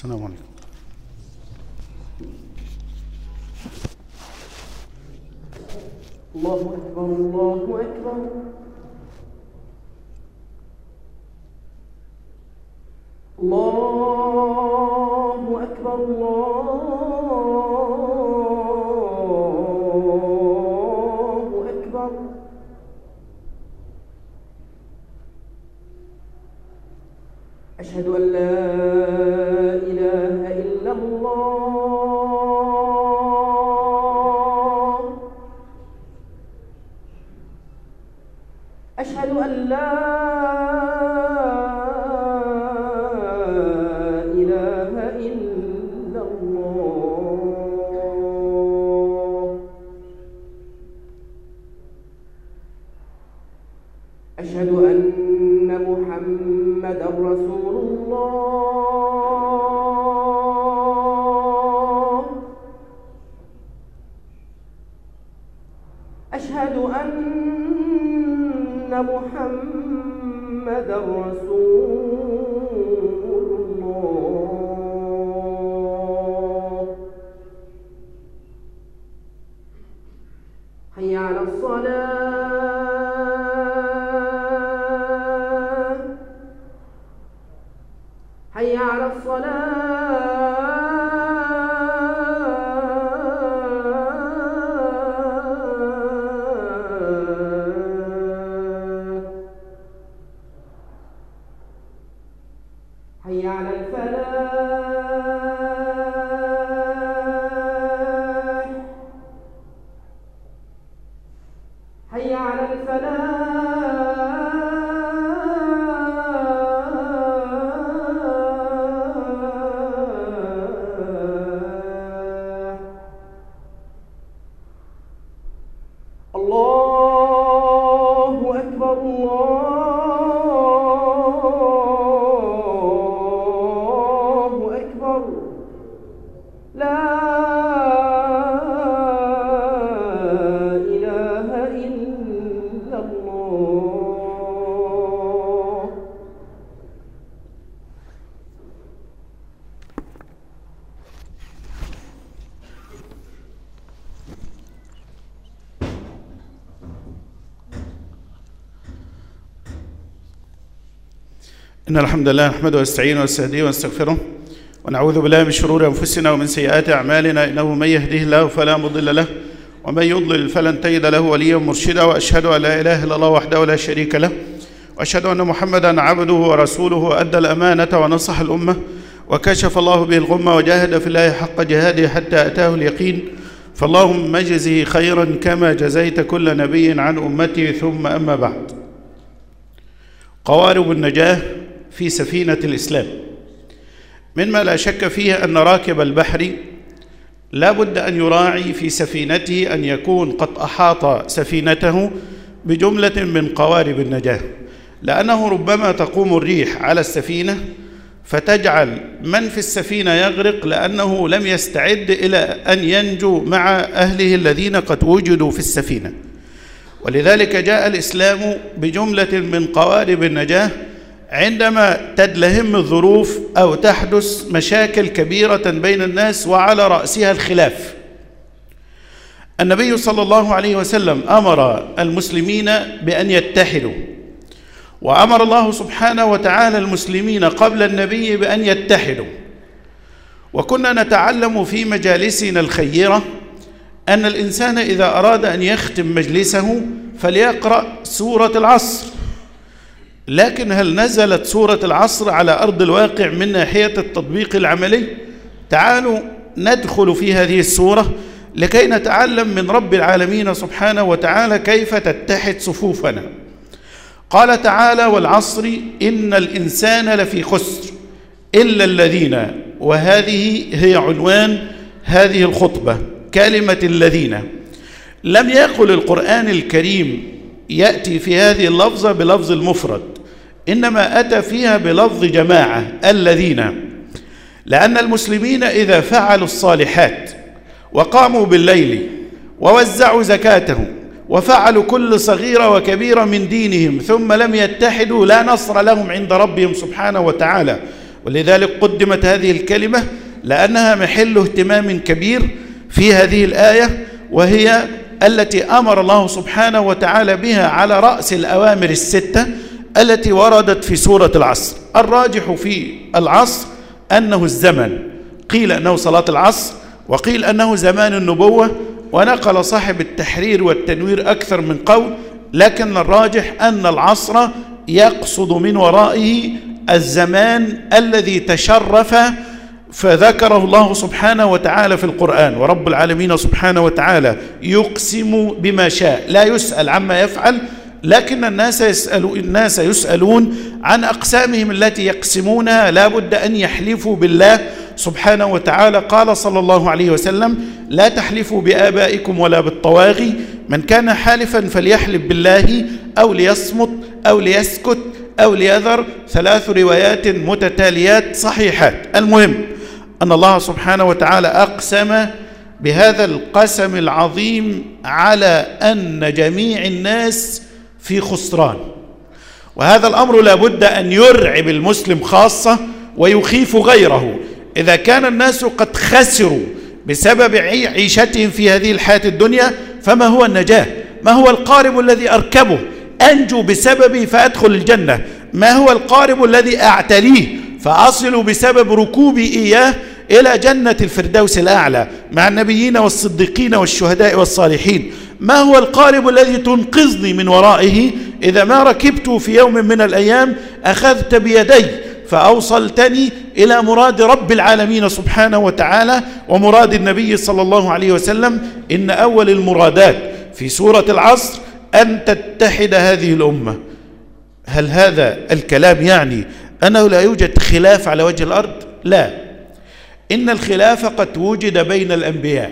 السلام عليكم. الله أكبر الله أكبر. إن الحمد لله نحمده ونستعينه ونستهديه ونستغفره ونعوذ بالله من شرور أنفسنا ومن سيئات أعمالنا إنه من يهده الله فلا مضل له ومن يضلل فلن تجد له وليا مرشدا وأشهد أن لا إله إلا الله وحده لا شريك له وأشهد أن محمدا عبده ورسوله أدى الأمانة ونصح الأمة وكشف الله به الغمة وجاهد في الله حق جهاده حتى أتاه اليقين. فاللهم اجزه خيرا كما جزيت كل نبي عن أمته ثم أما بعد. قوارب النجاة في سفينة الإسلام. مما لا شك فيه أن راكب البحر لا بد أن يراعي في سفينته أن يكون قد أحاط سفينته بجملة من قوارب النجاة. لأنه ربما تقوم الريح على السفينة فتجعل من في السفينة يغرق لأنه لم يستعد إلى أن ينجو مع أهله الذين قد وجدوا في السفينة. ولذلك جاء الإسلام بجملة من قوارب النجاة عندما تدلهم الظروف أو تحدث مشاكل كبيرة بين الناس وعلى رأسها الخلاف. النبي صلى الله عليه وسلم أمر المسلمين بأن يتحدوا وأمر الله سبحانه وتعالى المسلمين قبل النبي بأن يتحدوا. وكنا نتعلم في مجالسنا الخيرة أن الإنسان إذا أراد أن يختم مجلسه فليقرأ سورة العصر. لكن هل نزلت سورة العصر على أرض الواقع من ناحية التطبيق العملي؟ تعالوا ندخل في هذه السورة لكي نتعلم من رب العالمين سبحانه وتعالى كيف تتحد صفوفنا. قال تعالى والعصر إن الإنسان لفي خسر إلا الذين وهذه هي عنوان هذه الخطبة كلمة الذين. لم يقل القرآن الكريم يأتي في هذه اللفظة بلفظ المفرد. إنما أتى فيها بلفظ جماعة الذين. لأن المسلمين إذا فعلوا الصالحات وقاموا بالليل ووزعوا زكاتهم وفعلوا كل صغيرة وكبيرة من دينهم ثم لم يتحدوا لا نصر لهم عند ربهم سبحانه وتعالى. ولذلك قدمت هذه الكلمة لأنها محل اهتمام كبير في هذه الآية وهي التي أمر الله سبحانه وتعالى بها على رأس الأوامر الستة التي وردت في سورة العصر. الراجح في العصر أنه الزمن. قيل أنه صلاة العصر وقيل أنه زمان النبوة ونقل صاحب التحرير والتنوير أكثر من قول لكن الراجح أن العصر يقصد من ورائه الزمان الذي تشرف فذكره الله سبحانه وتعالى في القرآن. ورب العالمين سبحانه وتعالى يقسم بما شاء لا يسأل عما يفعل لكن الناس يسألون الناس يسألون عن أقسامهم التي يقسمونها لا بد أن يحلفوا بالله سبحانه وتعالى. قال صلى الله عليه وسلم لا تحلفوا بآبائكم ولا بالطواغي. من كان حالفا فليحلف بالله أو ليصمت أو ليسكت أو ليذر. ثلاث روايات متتاليات صحيحات. المهم أن الله سبحانه وتعالى أقسم بهذا القسم العظيم على أن جميع الناس في خسران. وهذا الأمر لابد أن يرعب المسلم خاصة ويخيف غيره. إذا كان الناس قد خسروا بسبب عيشتهم في هذه الحياة الدنيا فما هو النجاة؟ ما هو القارب الذي أركبه؟ أنجو بسببه فأدخل الجنة. ما هو القارب الذي أعتليه؟ فأصل بسبب ركوبي إياه إلى جنة الفردوس الأعلى مع النبيين والصديقين والشهداء والصالحين. ما هو القارب الذي تنقذني من ورائه؟ إذا ما ركبت في يوم من الأيام أخذت بيدي فأوصلتني إلى مراد رب العالمين سبحانه وتعالى ومراد النبي صلى الله عليه وسلم. إن أول المرادات في سورة العصر أن تتحد هذه الأمة. هل هذا الكلام يعني أنه لا يوجد خلاف على وجه الأرض؟ لا. إن الخلاف قد وجد بين الأنبياء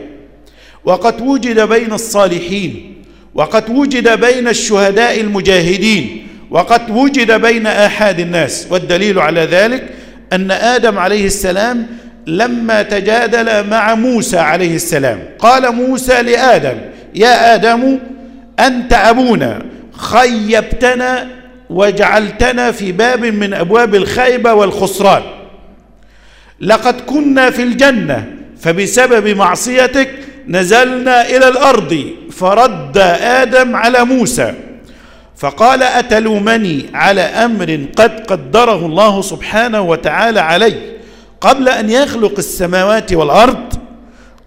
وقد وجد بين الصالحين وقد وجد بين الشهداء المجاهدين وقد وجد بين آحاد الناس. والدليل على ذلك أن آدم عليه السلام لما تجادل مع موسى عليه السلام قال موسى لآدم يا آدم أنت أبونا خيبتنا وجعلتنا في باب من أبواب الخيبة والخسران. لقد كنا في الجنة فبسبب معصيتك نزلنا إلى الأرض فرد آدم على موسى. فقال أتلومني على أمر قد قدره الله سبحانه وتعالى علي قبل أن يخلق السماوات والأرض؟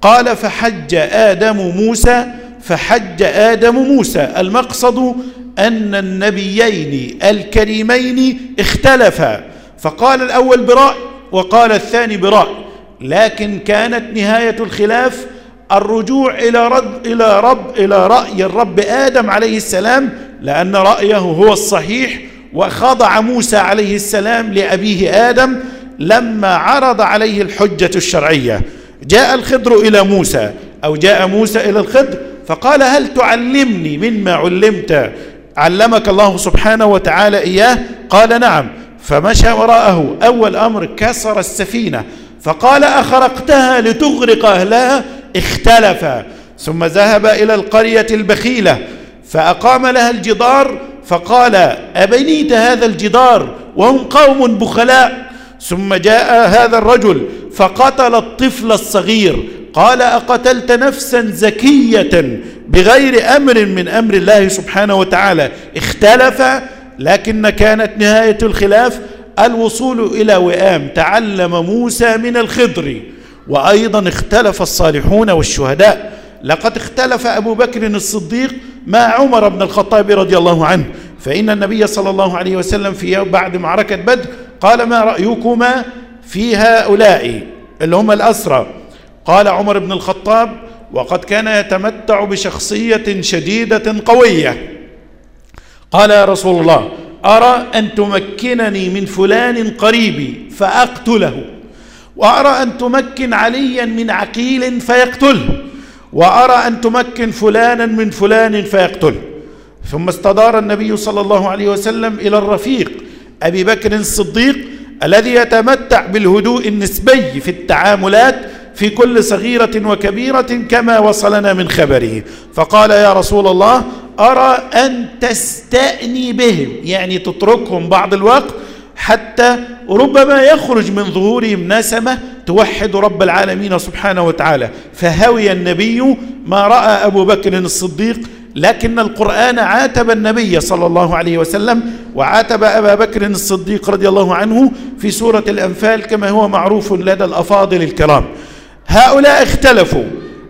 قال فحج آدم موسى فحج آدم موسى. المقصد أن النبيين الكريمين اختلفا. فقال الأول برأي وقال الثاني برأي لكن كانت نهاية الخلاف الرجوع إلى رد إلى رب إلى رأي الرب آدم عليه السلام لأن رأيه هو الصحيح وخضع موسى عليه السلام لأبيه آدم لما عرض عليه الحجة الشرعية. جاء الخضر إلى موسى أو جاء موسى إلى الخضر فقال هل تعلمني مما علمت؟ علمك الله سبحانه وتعالى إياه؟ قال نعم. فمشى وراءه. أول أمر كسر السفينة فقال أخرقتها لتغرق أهلها؟ اختلفا ثم ذهب إلى القرية البخيلة فأقام لها الجدار فقال أبنيت هذا الجدار وهم قوم بخلاء. ثم جاء هذا الرجل فقتل الطفل الصغير قال أقتلت نفسا زكية بغير أمر من أمر الله سبحانه وتعالى. اختلف. لكن كانت نهاية الخلاف الوصول إلى وئام تعلم موسى من الخضر وأيضا اختلف الصالحون والشهداء. لقد اختلف أبو بكر الصديق مع عمر بن الخطاب رضي الله عنه فإن النبي صلى الله عليه وسلم في بعد معركة بدر قال ما رأيكما في هؤلاء اللي هم الأسرى؟ قال عمر بن الخطاب وقد كان يتمتع بشخصية شديدة قوية. قال يا رسول الله أرى أن تمكنني من فلان قريبي فأقتله وأرى أن تمكن عليا من عقيل فيقتله وأرى أن تمكن فلانا من فلان فيقتله ثم استدار النبي صلى الله عليه وسلم إلى الرفيق أبي بكر الصديق الذي يتمتع بالهدوء النسبي في التعاملات في كل صغيرة وكبيرة كما وصلنا من خبره. فقال يا رسول الله أرى أن تستأني بهم. يعني تتركهم بعض الوقت حتى ربما يخرج من ظهورهم نسمة توحد رب العالمين سبحانه وتعالى. فهوي النبي ما رأى أبو بكر الصديق لكن القرآن عاتب النبي صلى الله عليه وسلم وعاتب أبا بكر الصديق رضي الله عنه في سورة الأنفال كما هو معروف لدى الأفاضل الكرام. هؤلاء اختلفوا.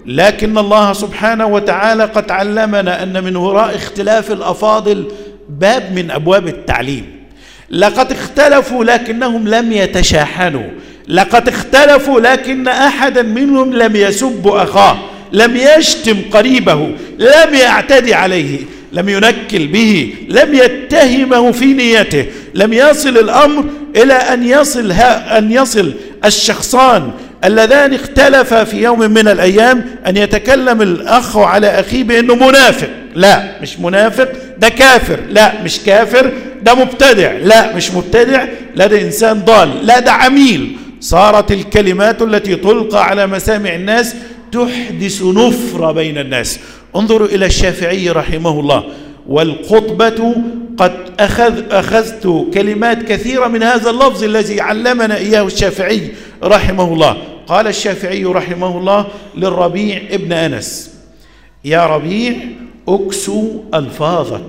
لكن الله سبحانه وتعالى قد علمنا أن من وراء اختلاف الأفاضل باب من أبواب التعليم. لقد اختلفوا لكنهم لم يتشاحنوا. لقد اختلفوا لكن أحدا منهم لم يسب أخاه لم يشتم قريبه لم يعتدي عليه لم ينكل به لم يتهمه في نيته لم يصل الأمر إلى أن يصل, أن يصل الشخصان اللذان اختلفا في يوم من الأيام أن يتكلم الأخ على أخيه بأنه منافق. لا مش منافق ده كافر. لا مش كافر ده مبتدع. لا مش مبتدع لا ده إنسان ضال. لا ده عميل. صارت الكلمات التي تلقى على مسامع الناس تحدث نفرة بين الناس. انظروا إلى الشافعي رحمه الله. والخطبة قد أخذ أخذت كلمات كثيرة من هذا اللفظ الذي علمنا إياه الشافعي رحمه الله. قال الشافعي رحمه الله للربيع ابن أنس يا ربيع أكسو ألفاظك.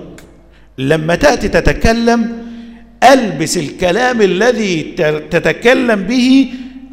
لما تأتي تتكلم ألبس الكلام الذي تتكلم به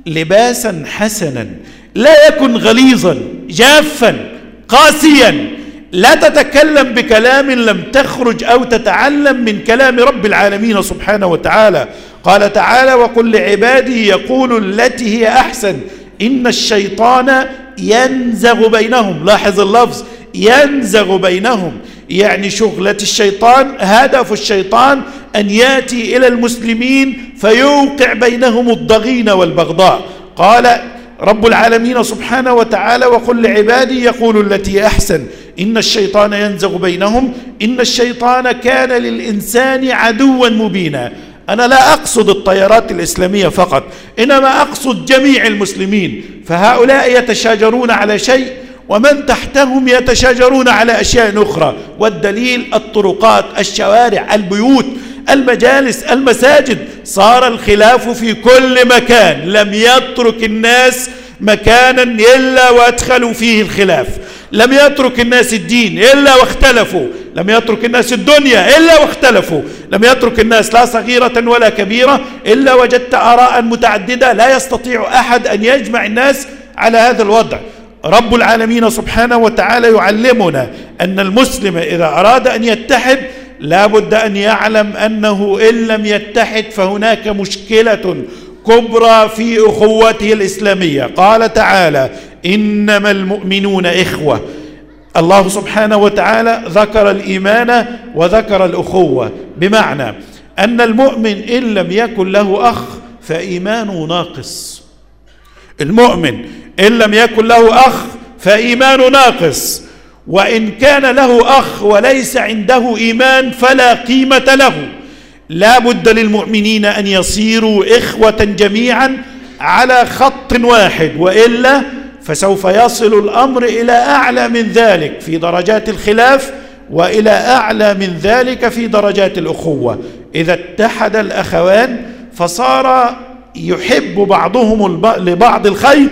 لباسا حسنا لا يكن غليظا جافا قاسيا. لا تتكلم بكلام لم تخرج أو تتعلم من كلام رب العالمين سبحانه وتعالى. قال تعالى وقل لعبادي يقول التي هي أحسن. إن الشيطان ينزغ بينهم. لاحظ اللفظ. ينزغ بينهم. يعني شغلة الشيطان هدف الشيطان أن يأتي إلى المسلمين فيوقع بينهم الضغين والبغضاء. قال رب العالمين سبحانه وتعالى وقل لعبادي يقول التي أحسن. إن الشيطان ينزغ بينهم. إن الشيطان كان للإنسان عدوا مبينا. أنا لا أقصد الطيارات الإسلامية فقط إنما أقصد جميع المسلمين. فهؤلاء يتشاجرون على شيء ومن تحتهم يتشاجرون على أشياء أخرى. والدليل الطرقات الشوارع البيوت. المجالس المساجد. صار الخلاف في كل مكان. لم يترك الناس مكانا إلا وأدخلوا فيه الخلاف. لم يترك الناس الدين إلا واختلفوا. لم يترك الناس الدنيا إلا واختلفوا. لم يترك الناس لا صغيرة ولا كبيرة إلا وجدت آراء متعددة. لا يستطيع أحد أن يجمع الناس على هذا الوضع. رب العالمين سبحانه وتعالى يعلمنا أن المسلم إذا أراد أن يتحد لا بد أن يعلم أنه إن لم يتحد فهناك مشكلة كبرى في أخوته الإسلامية. قال تعالى إنما المؤمنون إخوة. الله سبحانه وتعالى ذكر الإيمان وذكر الأخوة. بمعنى أن المؤمن إن لم يكن له أخ فإيمانه ناقص. المؤمن إن لم يكن له أخ فإيمانه ناقص. وإن كان له أخ وليس عنده إيمان فلا قيمة له. لا بد للمؤمنين أن يصيروا إخوة جميعا على خط واحد وإلا فسوف يصل الأمر إلى أعلى من ذلك في درجات الخلاف وإلى أعلى من ذلك في درجات الأخوة. إذا اتحد الأخوان فصار يحب بعضهم لبعض الخير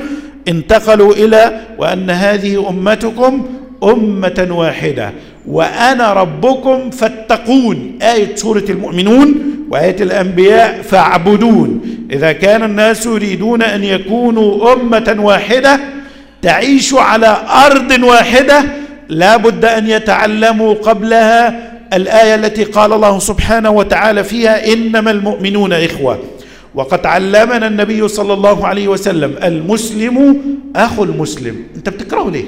انتقلوا إلى وأن هذه أمتكم أمة واحدة وأنا ربكم فاتقون. آية سورة المؤمنون وآية الأنبياء فاعبدون. إذا كان الناس يريدون أن يكونوا أمة واحدة تعيش على أرض واحدة لا بد أن يتعلموا قبلها الآية التي قال الله سبحانه وتعالى فيها إنما المؤمنون إخوة. وقد علمنا النبي صلى الله عليه وسلم المسلم أخو المسلم. أنت بتكرهه ليه؟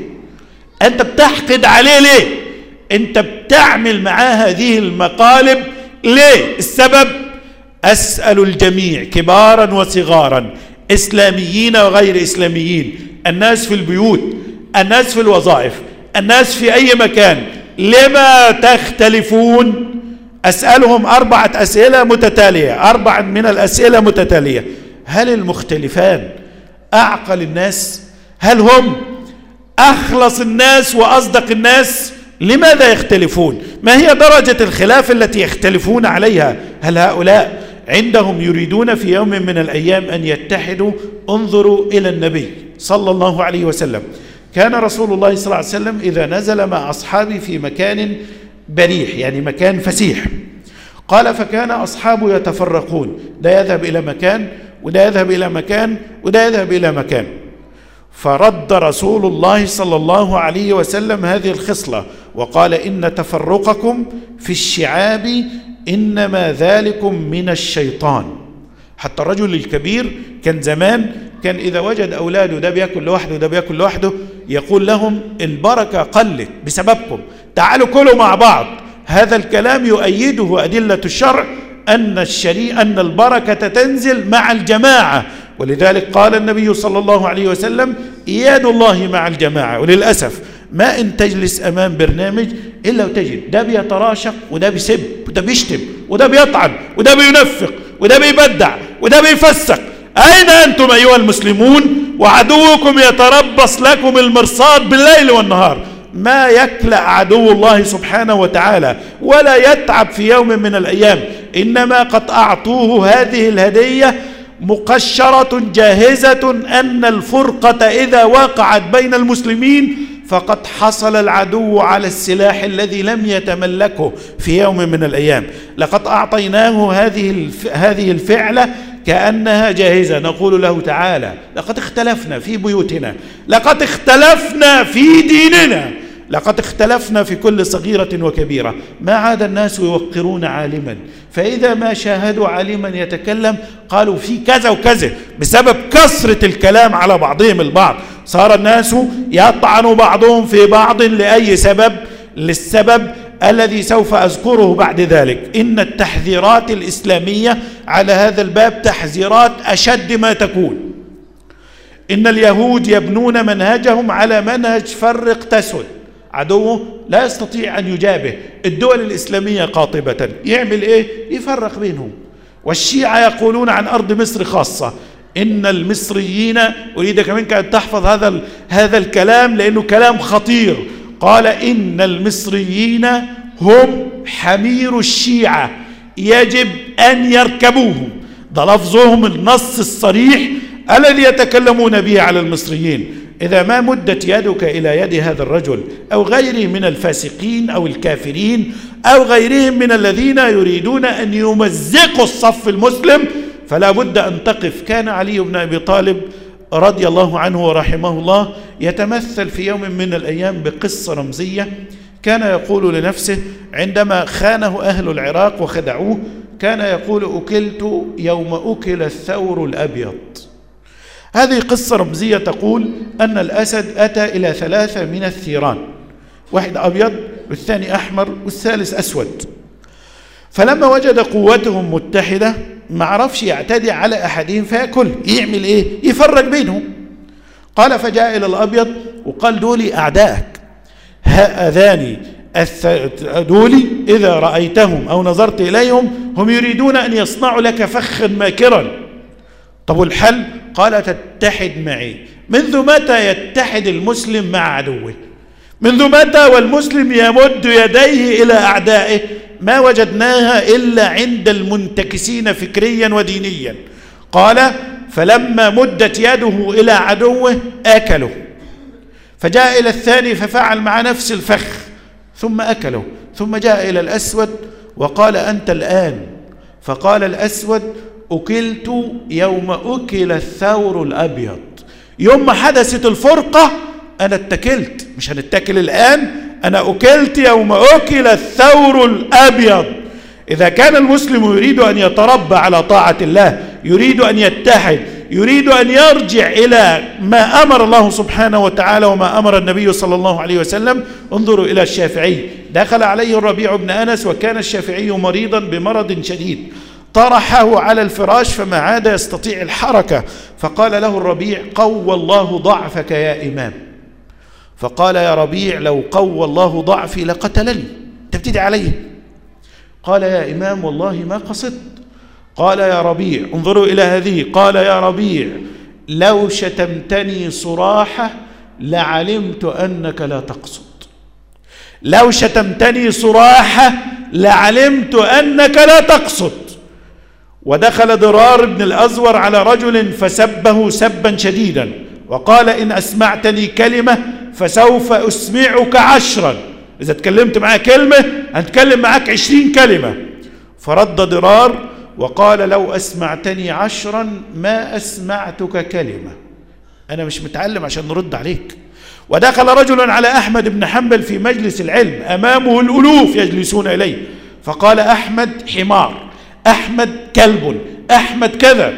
أنت بتحقد عليه ليه؟ أنت بتعمل معاه هذه المقالب ليه؟ السبب أسأل الجميع كبارا وصغارا إسلاميين وغير إسلاميين الناس في البيوت الناس في الوظائف الناس في أي مكان لما تختلفون؟ أسألهم أربعة أسئلة متتالية أربعة من الأسئلة متتالية. هل المختلفان أعقل الناس؟ هل هم أخلص الناس وأصدق الناس لماذا يختلفون؟ ما هي درجة الخلاف التي يختلفون عليها؟ هل هؤلاء عندهم يريدون في يوم من الأيام أن يتحدوا؟ انظروا إلى النبي صلى الله عليه وسلم. كان رسول الله صلى الله عليه وسلم إذا نزل مع أصحابه في مكان بريح يعني مكان فسيح. قال فكان أصحابه يتفرقون ده يذهب إلى مكان وده يذهب إلى مكان وده يذهب إلى مكان. فرد رسول الله صلى الله عليه وسلم هذه الخصلة وقال إن تفرقكم في الشعاب إنما ذلكم من الشيطان. حتى الرجل الكبير كان زمان كان إذا وجد أولاده ده بياكل لوحده وده بياكل لوحده يقول لهم البركة قلت بسببكم تعالوا كلوا مع بعض. هذا الكلام يؤيده أدلة الشرع أن الشريعة أن البركة تنزل مع الجماعة ولذلك قال النبي صلى الله عليه وسلم إياد الله مع الجماعة. وللأسف ما إن تجلس أمام برنامج إلا وتجد ده بيتراشق وده بيسب وده بيشتم وده بيطعن وده بينفق وده بيبدع وده بيفسق. أين أنتم أيها المسلمون؟ وعدوكم يتربص لكم المرصاد بالليل والنهار. ما يكلأ عدو الله سبحانه وتعالى ولا يتعب في يوم من الأيام. إنما قد أعطوه هذه الهدية مقشرة جاهزة أن الفرقة إذا وقعت بين المسلمين فقد حصل العدو على السلاح الذي لم يتملكه في يوم من الأيام. لقد أعطيناه هذه هذه الفعلة كأنها جاهزة. نقول له تعالى لقد اختلفنا في بيوتنا لقد اختلفنا في ديننا. لقد اختلفنا في كل صغيرة وكبيرة. ما عاد الناس يوقرون عالما. فإذا ما شاهدوا عالما يتكلم قالوا في كذا وكذا بسبب كثرة الكلام على بعضهم البعض. صار الناس يطعن بعضهم في بعض لأي سبب؟ للسبب الذي سوف أذكره بعد ذلك. إن التحذيرات الإسلامية على هذا الباب تحذيرات أشد ما تكون. إن اليهود يبنون منهجهم على منهج فرق تسد عدوه لا يستطيع أن يجابه. الدول الإسلامية قاطبة. يعمل إيه؟ يفرق بينهم. والشيعة يقولون عن أرض مصر خاصة. إن المصريين أريد كمان أن تحفظ هذا هذا الكلام لأنه كلام خطير. قال إن المصريين هم حمير الشيعة. يجب أن يركبوهم ده لفظهم النص الصريح الذي يتكلمون به على المصريين. إذا ما مدت يدك إلى يد هذا الرجل أو غيره من الفاسقين أو الكافرين أو غيرهم من الذين يريدون أن يمزقوا الصف المسلم فلا بد أن تقف. كان علي بن أبي طالب رضي الله عنه ورحمه الله يتمثل في يوم من الأيام بقصة رمزية. كان يقول لنفسه عندما خانه أهل العراق وخدعوه كان يقول أكلت يوم أكل الثور الأبيض. هذه قصة رمزية تقول أن الأسد أتى إلى ثلاثة من الثيران واحد أبيض والثاني أحمر والثالث أسود. فلما وجد قوتهم متحدة ما عرفش يعتدي على أحدهم فيأكل يعمل إيه؟ يفرق بينهم. قال فجاء إلى الأبيض وقال دولي أعدائك هذان دولي إذا رأيتهم أو نظرت إليهم هم يريدون أن يصنعوا لك فخا ماكرا. طب الحل قال تتحد معي. منذ متى يتحد المسلم مع عدوه؟ منذ متى والمسلم يمد يديه إلى أعدائه؟ ما وجدناها إلا عند المنتكسين فكريا ودينيا. قال فلما مدت يده إلى عدوه آكله. فجاء إلى الثاني ففعل مع نفس الفخ ثم أكله. ثم جاء إلى الأسود وقال أنت الآن. فقال الأسود أكلت يوم أكل الثور الأبيض. يوم ما حدثت الفرقة أنا اتكلت. مش هنتكل الآن أنا أكلت يوم أكل الثور الأبيض. إذا كان المسلم يريد أن يتربى على طاعة الله يريد أن يتحد يريد أن يرجع إلى ما أمر الله سبحانه وتعالى وما أمر النبي صلى الله عليه وسلم انظروا إلى الشافعي. دخل عليه الربيع بن أنس وكان الشافعي مريضا بمرض شديد. طرحه على الفراش فما عاد يستطيع الحركة. فقال له الربيع قوى الله ضعفك يا إمام. فقال يا ربيع لو قوى الله ضعفي لقتلني. تبتدي عليه. قال يا إمام والله ما قصدت. قال يا ربيع انظروا إلى هذه. قال يا ربيع لو شتمتني صراحة لعلمت أنك لا تقصد. لو شتمتني صراحة لعلمت أنك لا تقصد. ودخل ضرار بن الأزور على رجل فسبه سبا شديدا وقال إن أسمعتني كلمة فسوف أسمعك عشرا. إذا تكلمت معاه كلمة هنتكلم معاك عشرين كلمة. فرد ضرار وقال لو أسمعتني عشرا ما أسمعتك كلمة. أنا مش متعلم عشان نرد عليك. ودخل رجل على أحمد بن حنبل في مجلس العلم أمامه الألوف يجلسون إليه فقال أحمد حمار. أحمد كلب أحمد كذا.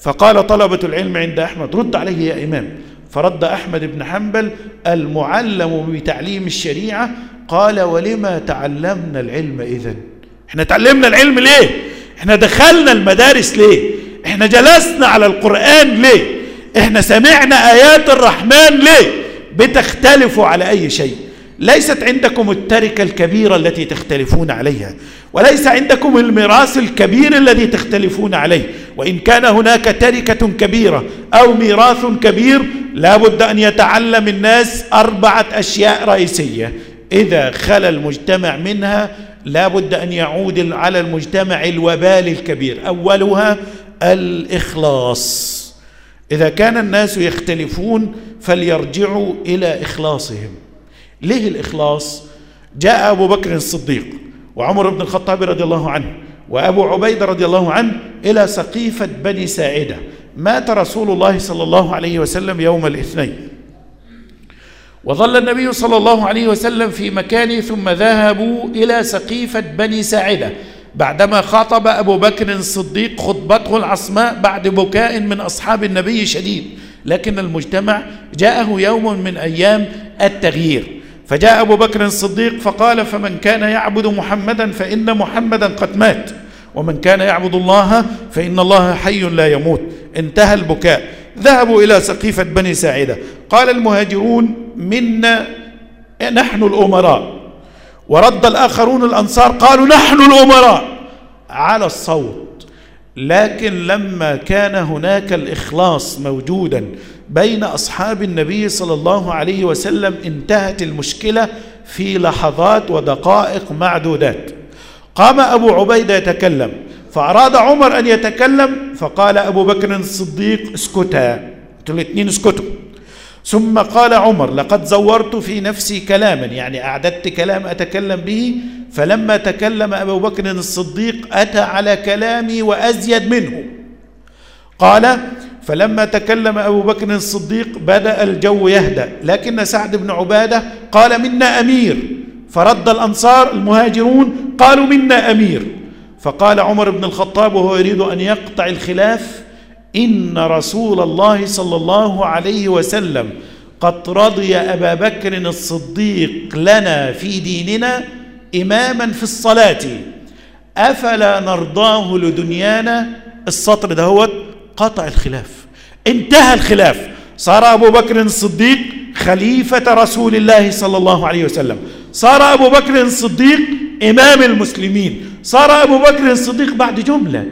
فقال طلبة العلم عند أحمد رد عليه يا إمام. فرد أحمد بن حنبل المعلم بتعليم الشريعة قال ولما تعلمنا العلم إذن؟ إحنا تعلمنا العلم ليه؟ إحنا دخلنا المدارس ليه؟ إحنا جلسنا على القرآن ليه؟ إحنا سمعنا آيات الرحمن ليه؟ بتختلفوا على أي شيء. ليست عندكم التركة الكبيرة التي تختلفون عليها وليس عندكم الميراث الكبير الذي تختلفون عليه. وإن كان هناك تركة كبيرة أو ميراث كبير لا بد أن يتعلم الناس أربعة أشياء رئيسية. إذا خلى المجتمع منها لا بد أن يعود على المجتمع الوبال الكبير. أولها الإخلاص. إذا كان الناس يختلفون فليرجعوا إلى إخلاصهم. ليه الإخلاص؟ جاء أبو بكر الصديق وعمر بن الخطاب رضي الله عنه وأبو عبيدة رضي الله عنه إلى سقيفة بني ساعدة. مات رسول الله صلى الله عليه وسلم يوم الاثنين. وظل النبي صلى الله عليه وسلم في مكانه ثم ذهبوا إلى سقيفة بني ساعدة بعدما خاطب أبو بكر الصديق خطبته العصماء بعد بكاء من أصحاب النبي شديد. لكن المجتمع جاءه يوم من أيام التغيير. فجاء أبو بكر الصديق فقال فمن كان يعبد محمدا فإن محمدا قد مات ومن كان يعبد الله فإن الله حي لا يموت. انتهى البكاء. ذهبوا إلى سقيفة بني ساعدة. قال المهاجرون منا نحن الأمراء. ورد الآخرون الأنصار قالوا نحن الأمراء. على الصوت. لكن لما كان هناك الإخلاص موجودا بين أصحاب النبي صلى الله عليه وسلم انتهت المشكلة في لحظات ودقائق معدودات. قام أبو عبيدة يتكلم فأراد عمر أن يتكلم فقال أبو بكر الصديق اسكتا. الاثنين اسكتوا. ثم قال عمر لقد زورت في نفسي كلاما يعني أعددت كلام أتكلم به فلما تكلم أبو بكر الصديق أتى على كلامي وأزيد منه. قال فلما تكلم أبو بكر الصديق بدأ الجو يهدأ. لكن سعد بن عبادة قال منا أمير. فرد الأنصار المهاجرون قالوا منا أمير. فقال عمر بن الخطاب وهو يريد أن يقطع الخلاف إن رسول الله صلى الله عليه وسلم قد رضي أبا بكر الصديق لنا في ديننا إماما في الصلاة. أفلا نرضاه لدنيانا؟ السطر دهوت قطع الخلاف. انتهى الخلاف. صار أبو بكر الصديق خليفة رسول الله صلى الله عليه وسلم. صار أبو بكر الصديق إمام المسلمين. صار أبو بكر الصديق بعد جملة.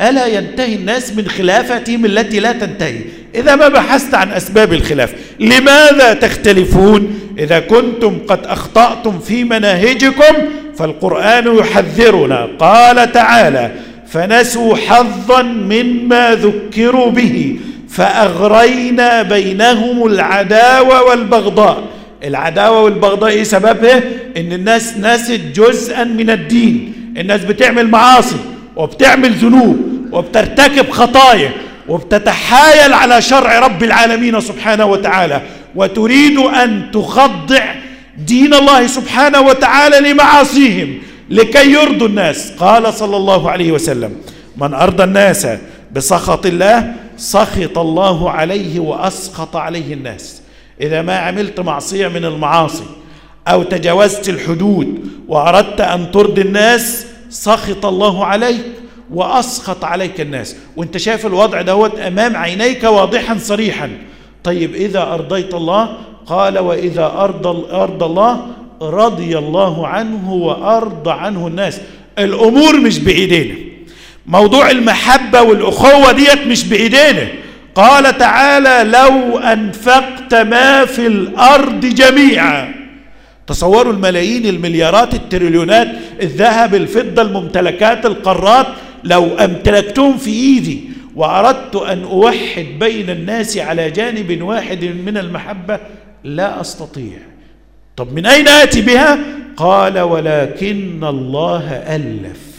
ألا ينتهي الناس من خلافتهم التي لا تنتهي؟ إذا ما بحثت عن أسباب الخلاف. لماذا تختلفون؟ إذا كنتم قد أخطأتم في مناهجكم فالقرآن يحذرنا. قال تعالى فنسوا حظا مما ذكروا به. فأغرينا بينهم العداوة والبغضاء. العداوة والبغضاء إيه سببها؟ إن الناس نست جزءا من الدين. الناس بتعمل معاصي وبتعمل ذنوب وبترتكب خطايا وبتتحايل على شرع رب العالمين سبحانه وتعالى. وتريد أن تخضع دين الله سبحانه وتعالى لمعاصيهم لكي يرضوا الناس. قال صلى الله عليه وسلم من أرضى الناس بسخط الله سخط الله عليه وأسخط عليه الناس. إذا ما عملت معصية من المعاصي أو تجاوزت الحدود وأردت أن ترضي الناس سخط الله عليك وأسخط عليك الناس. وأنت شايف الوضع دوت أمام عينيك واضحا صريحا. طيب إذا أرضيت الله؟ قال وإذا أرضى, أرضى الله رضي الله عنه وأرضى عنه الناس. الأمور مش بإيدينا. موضوع المحبة والأخوة ديت مش بإيدينا. قال تعالى لو أنفقت ما في الأرض جميعا. تصوروا الملايين المليارات التريليونات الذهب الفضة الممتلكات القارات لو أمتلكتهم في إيدي وأردت أن أوحد بين الناس على جانب واحد من المحبة لا أستطيع. طب من أين آتي بها؟ قال ولكن الله ألف.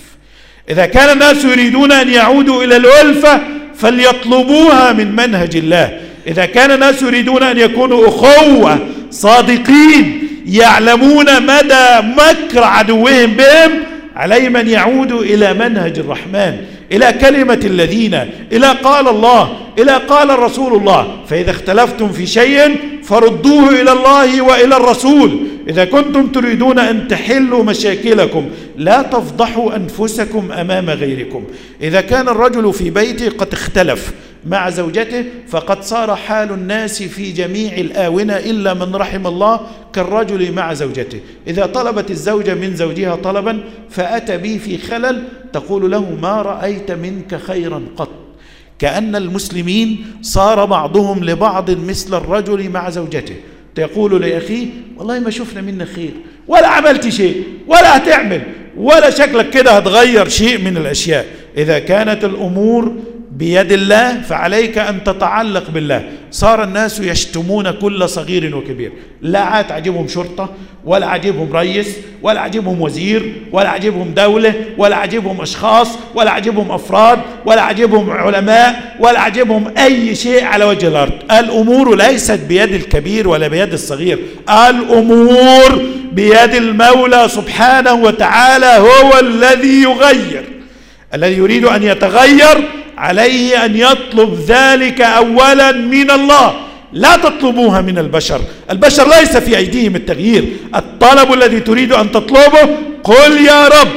إذا كان الناس يريدون أن يعودوا إلى الألفة فليطلبوها من منهج الله. إذا كان الناس يريدون أن يكونوا أخوة صادقين يعلمون مدى مكر عدوهم بهم عليهم ان يعودوا إلى منهج الرحمن. إلى كلمة الذين إلى قال الله إلى قال رسول الله. فإذا اختلفتم في شيء فردوه إلى الله وإلى الرسول. إذا كنتم تريدون أن تحلوا مشاكلكم لا تفضحوا أنفسكم أمام غيركم. إذا كان الرجل في بيته قد اختلف. مع زوجته فقد صار حال الناس في جميع الآونة إلا من رحم الله كالرجل مع زوجته. إذا طلبت الزوجة من زوجها طلبا فأتى به في خلل تقول له ما رأيت منك خيرا قط. كأن المسلمين صار بعضهم لبعض مثل الرجل مع زوجته. تقول لأخيه والله ما شفنا منك خير ولا عملت شيء ولا هتعمل ولا شكلك كده هتغير شيء من الأشياء. إذا كانت الأمور بيد الله فعليك أن تتعلق بالله. صار الناس يشتمون كل صغير وكبير. لا عاد عجبهم شرطة ولا عجبهم رئيس ولا عجبهم وزير ولا عجبهم دولة ولا عجبهم أشخاص ولا عجبهم أفراد ولا عجبهم علماء ولا عجبهم أي شيء على وجه الأرض. الأمور ليست بيد الكبير ولا بيد الصغير. الأمور بيد المولى سبحانه وتعالى هو الذي يغير. الذي يريد أن يتغير عليه أن يطلب ذلك أولا من الله. لا تطلبوها من البشر. البشر ليس في أيديهم التغيير. الطلب الذي تريد أن تطلبه قل يا رب.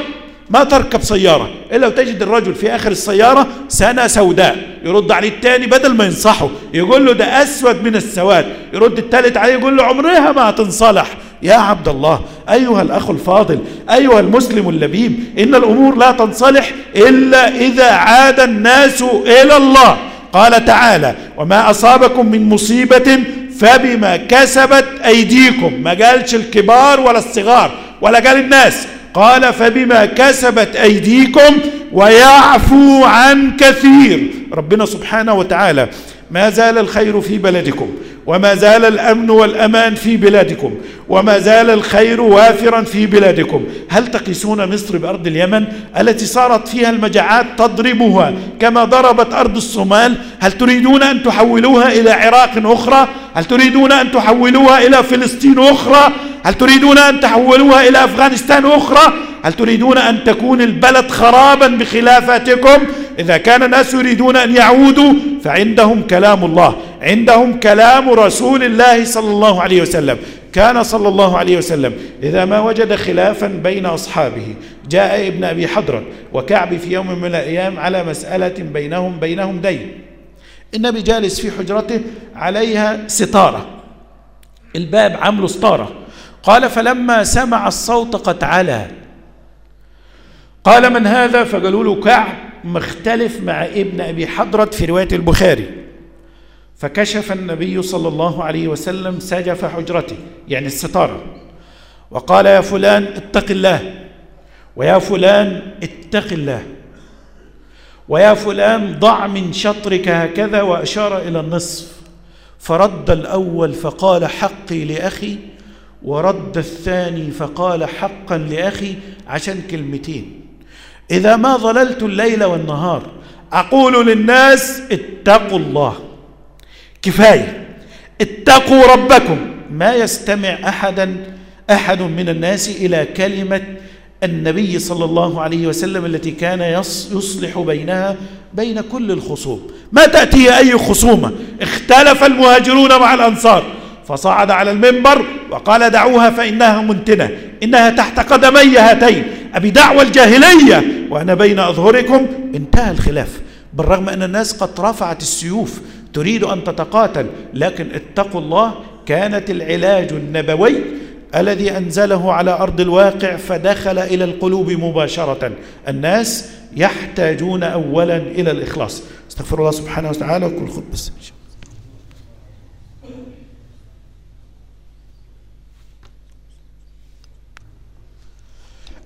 ما تركب سيارة. إلا وتجد الرجل في آخر السيارة سنة سوداء. يرد عليه الثاني بدل ما ينصحه. يقول له ده أسود من السواد. يرد الثالث عليه يقول له عمرها ما هتنصلح يا عبد الله أيها الأخ الفاضل أيها المسلم اللبيب إن الأمور لا تنصلح إلا إذا عاد الناس إلى الله. قال تعالى وما أصابكم من مصيبة فبما كسبت أيديكم. ما قالش الكبار ولا الصغار ولا قال الناس. قال فبما كسبت أيديكم ويعفو عن كثير. ربنا سبحانه وتعالى ما زال الخير في بلدكم وما زال الأمن والأمان في بلادكم وما زال الخير وافرا في بلادكم. هل تقيسون مصر بأرض اليمن التي صارت فيها المجاعات تضربها كما ضربت أرض الصومال؟ هل تريدون أن تحولوها إلى عراق أخرى؟ هل تريدون أن تحولوها إلى فلسطين أخرى؟ هل تريدون أن تحولوها إلى أفغانستان أخرى؟ هل تريدون أن تكون البلد خرابا بخلافتكم إذا كان الناس يريدون أن يعودوا فعندهم كلام الله. عندهم كلام رسول الله صلى الله عليه وسلم. كان صلى الله عليه وسلم إذا ما وجد خلافا بين أصحابه. جاء ابن أبي حضرة وكعب في يوم من الأيام على مسألة بينهم بينهم دين. النبي جالس في حجرته عليها ستارة. الباب عمله ستارة. قال فلما سمع الصوت قد علا. قال من هذا؟ فقالوا له كعب مختلف مع ابن أبي حضرة في رواية البخاري. فكشف النبي صلى الله عليه وسلم سجف حجرته يعني الستارة. وقال يا فلان اتق الله. ويا فلان اتق الله. ويا فلان ضع من شطرك هكذا وأشار إلى النصف. فرد الأول فقال حقي لأخي ورد الثاني فقال حقا لأخي عشان كلمتين. إذا ما ظللت الليل والنهار أقول للناس اتقوا الله. كفاية. اتقوا ربكم. ما يستمع أحدا أحد من الناس إلى كلمة النبي صلى الله عليه وسلم التي كان يصلح بينها بين كل الخصوم. ما تأتي أي خصومة؟ اختلف المهاجرون مع الأنصار. فصعد على المنبر وقال دعوها فإنها منتنة إنها تحت قدمي هاتين أبي دعوة الجاهلية وأنا بين أظهركم انتهى الخلاف. بالرغم أن الناس قد رفعت السيوف تريد أن تتقاتل لكن اتقوا الله كانت العلاج النبوي الذي أنزله على أرض الواقع فدخل إلى القلوب مباشرة. الناس يحتاجون أولا إلى الإخلاص. استغفر الله سبحانه وتعالى وكل خطبة.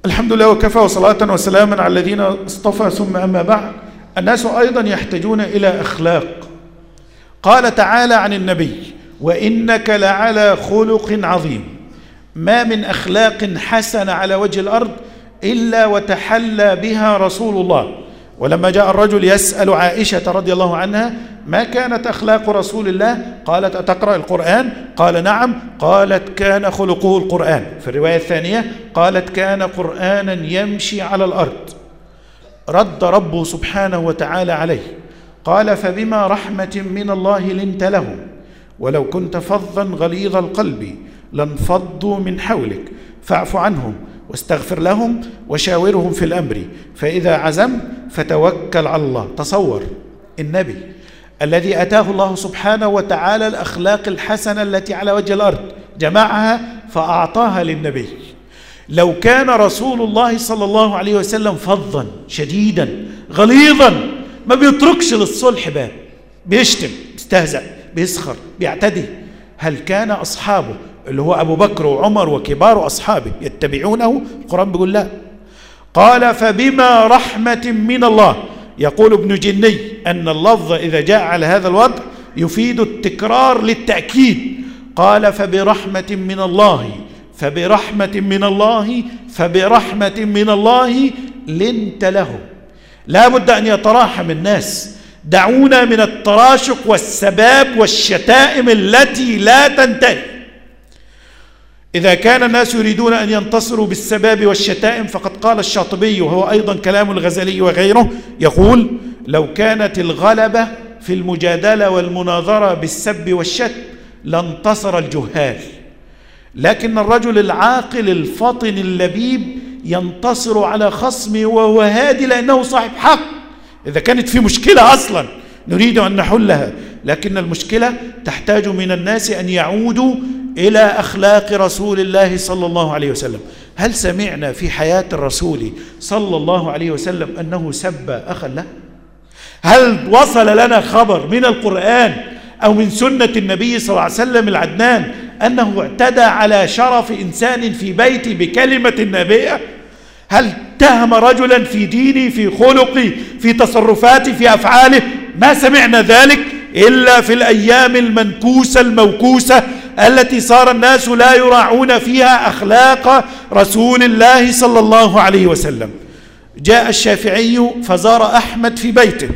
الحمد لله وكفى وصلاة وسلاما على الذين اصطفى ثم أما بعد. الناس أيضا يحتاجون إلى أخلاق. قال تعالى عن النبي وإنك لعلى خلق عظيم. ما من أخلاق حسنة على وجه الأرض إلا وتحلى بها رسول الله. ولما جاء الرجل يسأل عائشة رضي الله عنها ما كانت أخلاق رسول الله؟ قالت أتقرأ القرآن؟ قال نعم. قالت كان خلقه القرآن. في الرواية الثانية قالت كان قرآنا يمشي على الأرض. رد ربه سبحانه وتعالى عليه قال فبما رحمة من الله لنت لهم ولو كنت فظا غليظ القلب لانفضوا من حولك فاعف عنهم واستغفر لهم وشاورهم في الأمر. فإذا عزم فتوكل على الله. تصور النبي الذي أتاه الله سبحانه وتعالى الأخلاق الحسنة التي على وجه الأرض جمعها فأعطاها للنبي. لو كان رسول الله صلى الله عليه وسلم فظا شديدا غليظا ما بيتركش للصلح باب. بيشتم بيستهزأ بيسخر بيعتدي. هل كان أصحابه اللي هو أبو بكر وعمر وكبار أصحابه يتبعونه؟ القرآن بيقول لا. قال فبما رحمة من الله يقول ابن جني أن اللفظ إذا جاء على هذا الوضع يفيد التكرار للتأكيد. قال فبرحمة من الله فبرحمة من الله فبرحمة من الله لنت له. لا بد أن يتراحم الناس. دعونا من التراشق والسباب والشتائم التي لا تنتهي. إذا كان الناس يريدون أن ينتصروا بالسباب والشتائم فقد قال الشاطبي وهو أيضا كلام الغزالي وغيره يقول لو كانت الغلبة في المجادلة والمناظرة بالسب والشتم لانتصر الجهال. لكن الرجل العاقل الفطن اللبيب ينتصر على خصمه وهو هادي لأنه صاحب حق. إذا كانت في مشكلة أصلا نريد أن نحلها. لكن المشكلة تحتاج من الناس أن يعودوا إلى أخلاق رسول الله صلى الله عليه وسلم. هل سمعنا في حياة الرسول صلى الله عليه وسلم أنه سب أخا له؟ هل وصل لنا خبر من القرآن أو من سنة النبي صلى الله عليه وسلم العدنان أنه اعتدى على شرف إنسان في بيتي بكلمة نابئة هل اتهم رجلا في ديني في خلقي في تصرفاتي في أفعاله ما سمعنا ذلك إلا في الأيام المنكوسة الموكوسة التي صار الناس لا يراعون فيها أخلاق رسول الله صلى الله عليه وسلم. جاء الشافعي فزار أحمد في بيته.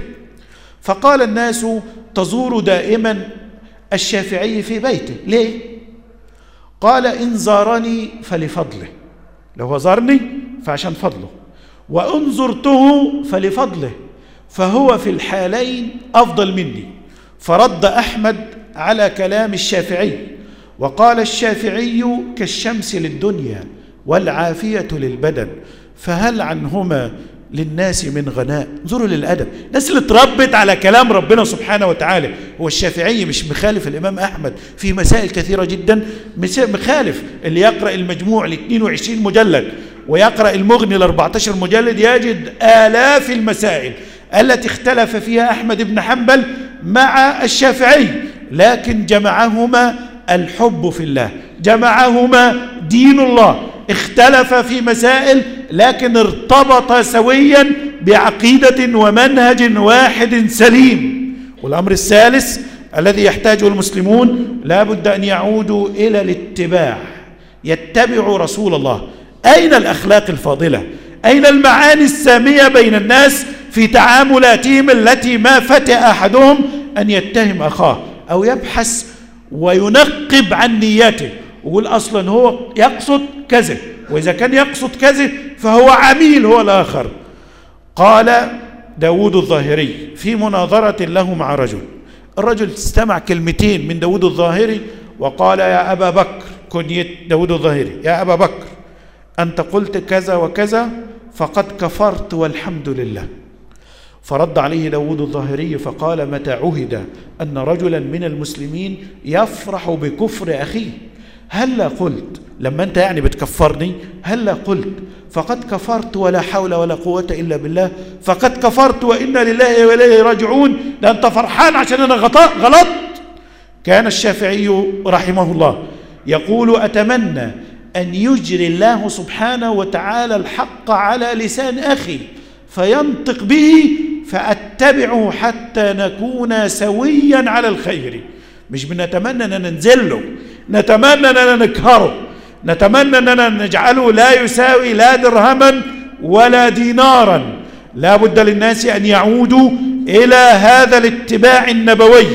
فقال الناس تزور دائما الشافعي في بيته. ليه؟ قال إن زارني فلفضله. لو زارني فعشان فضله. وإن زرته فلفضله. فهو في الحالين أفضل مني. فرد أحمد على كلام الشافعي. وقال الشافعي كالشمس للدنيا والعافية للبدن فهل عنهما للناس من غناء؟ انظروا للأدب. الناس اللي اتربت على كلام ربنا سبحانه وتعالى هو الشافعي مش مخالف الإمام أحمد في مسائل كثيرة جدا مخالف. اللي يقرأ المجموع ل 22 مجلد ويقرأ المغني ل 14 مجلد يجد آلاف المسائل التي اختلف فيها أحمد بن حنبل مع الشافعي لكن جمعهما الحب في الله. جمعهما دين الله. اختلف في مسائل لكن ارتبط سويا بعقيدة ومنهج واحد سليم. والأمر الثالث الذي يحتاجه المسلمون لا بد أن يعودوا إلى الاتباع. يتبعوا رسول الله. أين الأخلاق الفاضلة؟ أين المعاني السامية بين الناس في تعاملاتهم التي ما فتى أحدهم أن يتهم أخاه أو يبحث وينقب عن نياته. ويقول أصلا هو يقصد كذا وإذا كان يقصد كذا فهو عميل هو الآخر. قال داود الظاهري في مناظرة له مع رجل الرجل استمع كلمتين من داود الظاهري وقال يا أبا بكر كنية داود الظاهري يا أبا بكر أنت قلت كذا وكذا فقد كفرت والحمد لله. فرد عليه داود الظاهري فقال متى عهد أن رجلا من المسلمين يفرح بكفر أخيه؟ هلا قلت لما أنت يعني بتكفرني هلا قلت فقد كفرت ولا حول ولا قوة إلا بالله فقد كفرت وإنا لله وإليه راجعون ده أنت فرحان عشان أنا غلط كان الشافعي رحمه الله يقول أتمنى أن يجري الله سبحانه وتعالى الحق على لسان أخي فينطق به فأتبعه حتى نكون سويا على الخير. مش بنتمنى أننا ننزل له نتمنى أننا نكهره نتمنى أننا نجعله لا يساوي لا درهما ولا دينارا. لا بد للناس أن يعودوا إلى هذا الاتباع النبوي.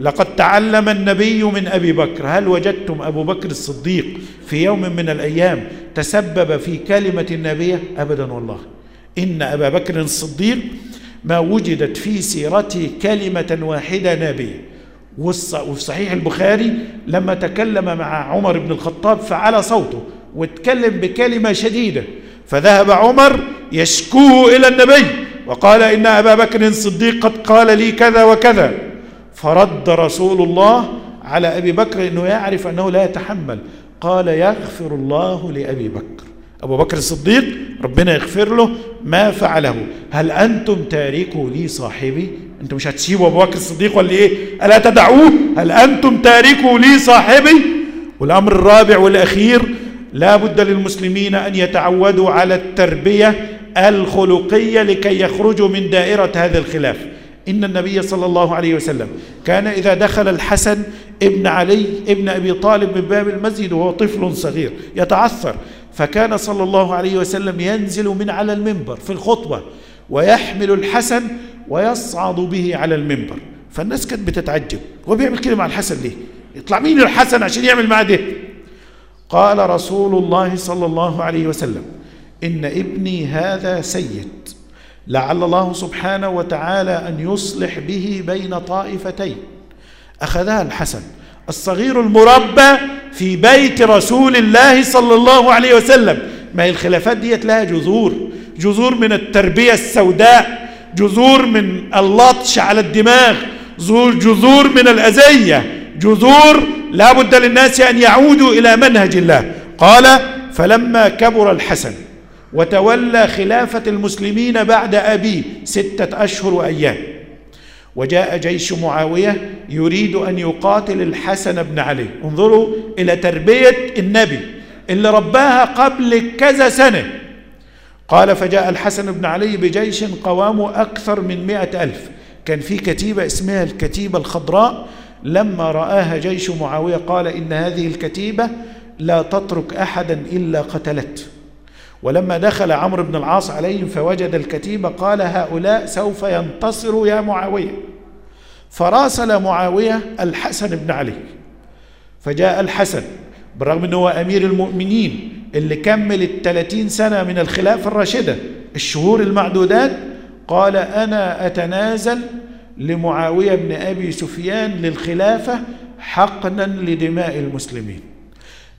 لقد تعلم النبي من أبي بكر هل وجدتم أبو بكر الصديق في يوم من الأيام تسبب في كلمة النبي؟ أبدا والله. إن أبا بكر الصديق ما وجدت في سيرته كلمة واحدة نبيه وفي صحيح البخاري لما تكلم مع عمر بن الخطاب فعلى صوته واتكلم بكلمة شديدة. فذهب عمر يشكوه إلى النبي وقال إن أبا بكر الصديق قد قال لي كذا وكذا. فرد رسول الله على أبي بكر أنه يعرف أنه لا يتحمل. قال يغفر الله لأبي بكر. أبو بكر الصديق ربنا يغفر له ما فعله. هل أنتم تاركوا لي صاحبي؟ أنتم مش هتسيبوا أبو بكر الصديق ولا إيه؟ ألا تدعوه؟ هل أنتم تاركوا لي صاحبي؟ والأمر الرابع والأخير لا بد للمسلمين أن يتعودوا على التربية الخلقية لكي يخرجوا من دائرة هذا الخلاف. إن النبي صلى الله عليه وسلم كان إذا دخل الحسن ابن علي ابن أبي طالب من باب المسجد وهو طفل صغير يتعثر. فكان صلى الله عليه وسلم ينزل من على المنبر في الخطبة ويحمل الحسن ويصعد به على المنبر. فالناس كانت بتتعجب هو بيعمل كده مع الحسن ليه؟ يطلع مين الحسن عشان يعمل معاه ده؟ قال رسول الله صلى الله عليه وسلم إن ابني هذا سيد لعل الله سبحانه وتعالى أن يصلح به بين طائفتين. أخذها الحسن الصغير المربى في بيت رسول الله صلى الله عليه وسلم. ما هي الخلافات ديت لها جذور. جذور من التربية السوداء جذور من اللطش على الدماغ جذور من الأذية جذور لا بد للناس أن يعودوا إلى منهج الله. قال فلما كبر الحسن وتولى خلافة المسلمين بعد أبيه ستة أشهر وأيام وجاء جيش معاوية يريد أن يقاتل الحسن بن علي. انظروا إلى تربية النبي اللي رباها قبل كذا سنة. قال فجاء الحسن بن علي بجيش قوامه أكثر من مئة ألف. كان في كتيبة اسمها الكتيبة الخضراء. لما رآها جيش معاوية قال إن هذه الكتيبة لا تترك أحدا إلا قتلته. ولما دخل عمرو بن العاص عليهم فوجد الكتيبة قال هؤلاء سوف ينتصروا يا معاوية. فراسل معاوية الحسن بن علي. فجاء الحسن بالرغم أنه هو أمير المؤمنين اللي كمل الثلاثين سنة من الخلافة الراشدة الشهور المعدودات قال أنا أتنازل لمعاوية بن أبي سفيان للخلافة حقنا لدماء المسلمين.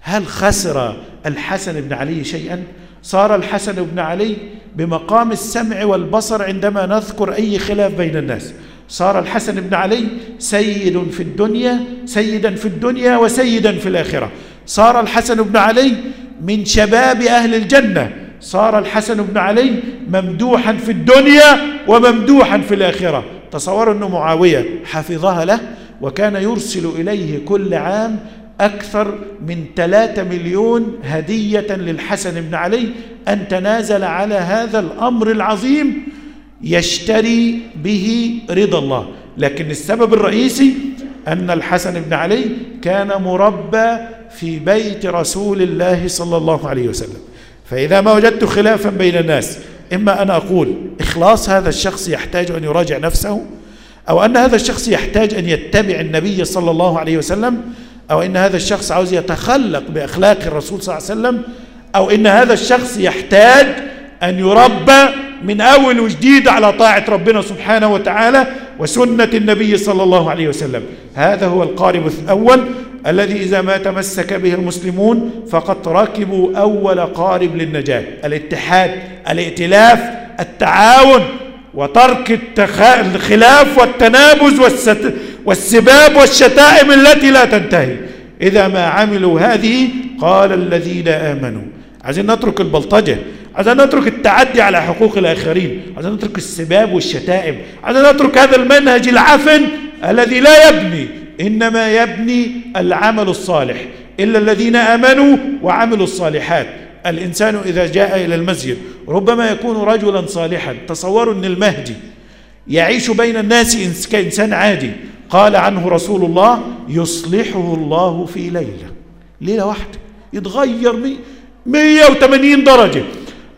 هل خسر الحسن بن علي شيئا؟ صار الحسن بن علي بمقام السمع والبصر عندما نذكر أي خلاف بين الناس. صار الحسن بن علي سيد في الدنيا سيدا في الدنيا وسيدا في الآخرة. صار الحسن بن علي من شباب أهل الجنة. صار الحسن بن علي ممدوحا في الدنيا وممدوحا في الآخرة. تصوروا أن معاوية حفظها له وكان يرسل إليه كل عام أكثر من ثلاثة مليون هدية للحسن بن علي أن تنازل على هذا الأمر العظيم يشتري به رضا الله. لكن السبب الرئيسي أن الحسن بن علي كان مربى في بيت رسول الله صلى الله عليه وسلم. فإذا ما وجدت خلافا بين الناس إما أن أقول إخلاص هذا الشخص يحتاج أن يراجع نفسه أو أن هذا الشخص يحتاج أن يتبع النبي صلى الله عليه وسلم أو إن هذا الشخص عاوز يتخلق بأخلاق الرسول صلى الله عليه وسلم أو إن هذا الشخص يحتاج أن يربى من أول وجديد على طاعة ربنا سبحانه وتعالى وسنة النبي صلى الله عليه وسلم. هذا هو القارب الأول الذي إذا ما تمسك به المسلمون فقد ركبوا أول قارب للنجاة الاتحاد الائتلاف التعاون. وترك الخلاف والتنابز والسباب والشتائم التي لا تنتهي. إذا ما عملوا هذه قال الذين آمنوا. عايزين نترك البلطجة. عايزين نترك التعدي على حقوق الآخرين. عايزين نترك السباب والشتائم. عايزين نترك هذا المنهج العفن الذي لا يبني. إنما يبني العمل الصالح. إلا الذين آمنوا وعملوا الصالحات. الإنسان إذا جاء إلى المسجد ربما يكون رجلا صالحا. تصوروا أن المهدي يعيش بين الناس كإنسان عادي. قال عنه رسول الله يصلحه الله في ليلة. ليلة واحدة. يتغير 180 درجة.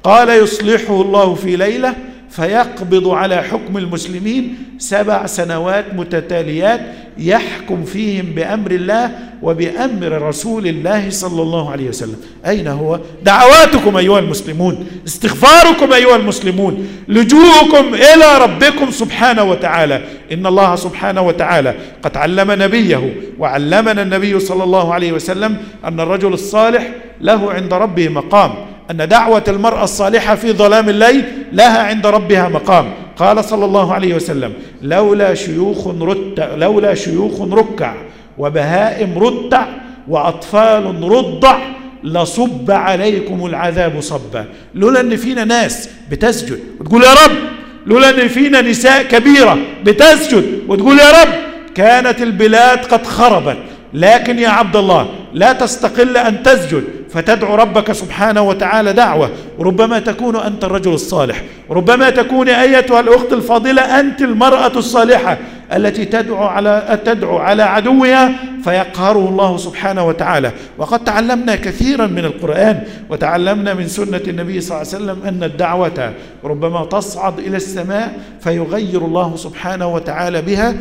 قال يصلحه الله في ليلة. فيقبض على حكم المسلمين سبع سنوات متتاليات يحكم فيهم بأمر الله وبأمر رسول الله صلى الله عليه وسلم. أين هو؟ دعواتكم أيها المسلمون استغفاركم أيها المسلمون لجوءكم إلى ربكم سبحانه وتعالى. إن الله سبحانه وتعالى قد علم نبيه وعلمنا النبي صلى الله عليه وسلم أن الرجل الصالح له عند ربه مقام أن دعوة المرأة الصالحة في ظلام الليل لها عند ربها مقام. قال صلى الله عليه وسلم لولا شيوخ رتع لولا شيوخ ركع. وبهائم رتع وأطفال رضع لصب عليكم العذاب صبا. لولا أن فينا ناس بتسجد وتقول يا رب لولا أن فينا نساء كبيرة بتسجد وتقول يا رب كانت البلاد قد خربت. لكن يا عبد الله لا تستقل أن تسجد فتدعو ربك سبحانه وتعالى دعوة. ربما تكون أنت الرجل الصالح. ربما تكون أيتها الأخت الفاضلة أنت المرأة الصالحة. التي تدعو على تدعو على عدوها فيقهره الله سبحانه وتعالى. وقد تعلمنا كثيرا من القرآن وتعلمنا من سنة النبي صلى الله عليه وسلم أن الدعوة ربما تصعد إلى السماء فيغير الله سبحانه وتعالى بها.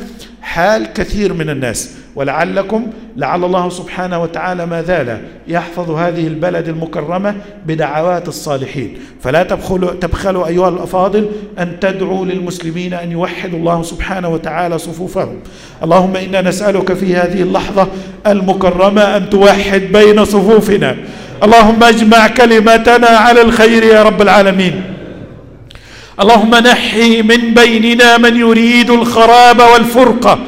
حال كثير من الناس ولعلكم لعل الله سبحانه وتعالى ما زال يحفظ هذه البلد المكرمة بدعوات الصالحين. فلا تبخلوا, تبخلوا أيها الأفاضل أن تدعوا للمسلمين أن يوحدوا الله سبحانه وتعالى صفوفهم. اللهم إنا نسألك في هذه اللحظة المكرمة أن توحد بين صفوفنا. اللهم اجمع كلمتنا على الخير يا رب العالمين. اللهم نحي من بيننا من يريد الخراب والفرقة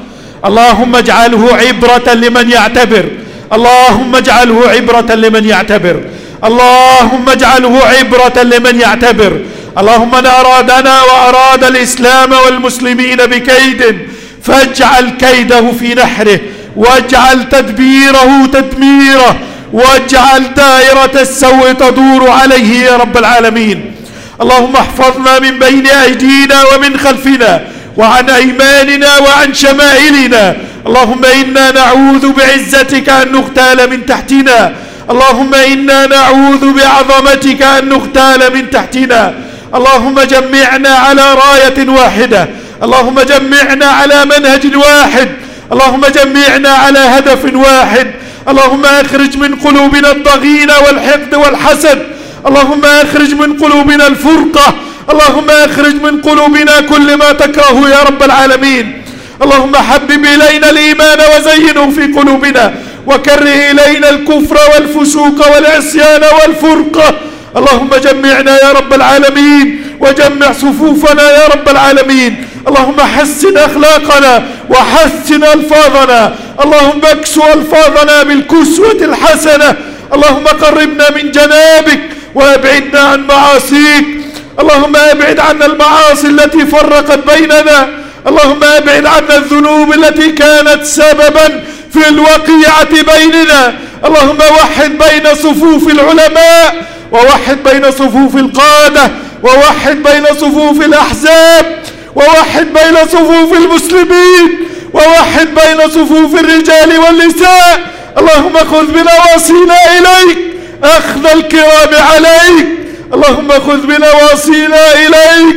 اللهم اجعله عبرة لمن يعتبر. اللهم اجعله عبرة لمن يعتبر. اللهم اجعله عبرة لمن يعتبر. اللهم من أرادنا وأراد الإسلام والمسلمين بكيد فاجعل كيده في نحره واجعل تدبيره تدميره واجعل دائرة السوء تدور عليه يا رب العالمين. اللهم احفظنا من بين أيدينا ومن خلفنا وعن أيماننا وعن شمائلنا. اللهم إنا نعوذ بعزتك أن نغتال من تحتنا. اللهم إنا نعوذ بعظمتك أن نغتال من تحتنا. اللهم جمعنا على راية واحدة. اللهم جمعنا على منهج واحد. اللهم جمعنا على هدف واحد. اللهم أخرج من قلوبنا الضغين والحقد والحسد. اللهم أخرج من قلوبنا الفرقة. اللهم أخرج من قلوبنا كل ما تكره يا رب العالمين. اللهم حبب إلينا الإيمان وزينه في قلوبنا. وكره إلينا الكفر والفسوق والعصيان والفرقة. اللهم جمعنا يا رب العالمين. وجمع صفوفنا يا رب العالمين. اللهم حسن أخلاقنا وحسن ألفاظنا. اللهم اكسو ألفاظنا بالكسوة الحسنة. اللهم قربنا من جنابك. وابعدنا عن معاصيك. اللهم ابعد عنا المعاصي التي فرقت بيننا. اللهم ابعد عنا الذنوب التي كانت سببا في الوقيعة بيننا. اللهم وحد بين صفوف العلماء ووحد بين صفوف القادة ووحد بين صفوف الأحزاب ووحد بين صفوف المسلمين ووحد بين صفوف الرجال والنساء. اللهم خذ بنواصينا إليك. أخذ الكرام عليك. اللهم خذ بنواصينا إليك.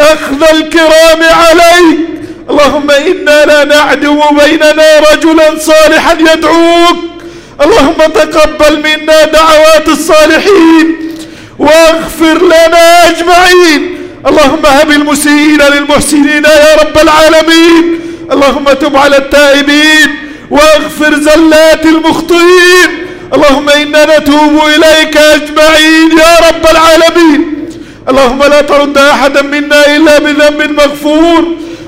أخذ الكرام عليك. اللهم إنا لا نعدو بيننا رجلا صالحا يدعوك. اللهم تقبل منا دعوات الصالحين واغفر لنا أجمعين. اللهم هب المسيئين للمحسنين يا رب العالمين. اللهم تب على التائبين واغفر زلات المخطئين. اللهم إنا نتوب إليك أجمعين يا رب العالمين. اللهم لا ترد أحدا منا إلا بذنب مغفور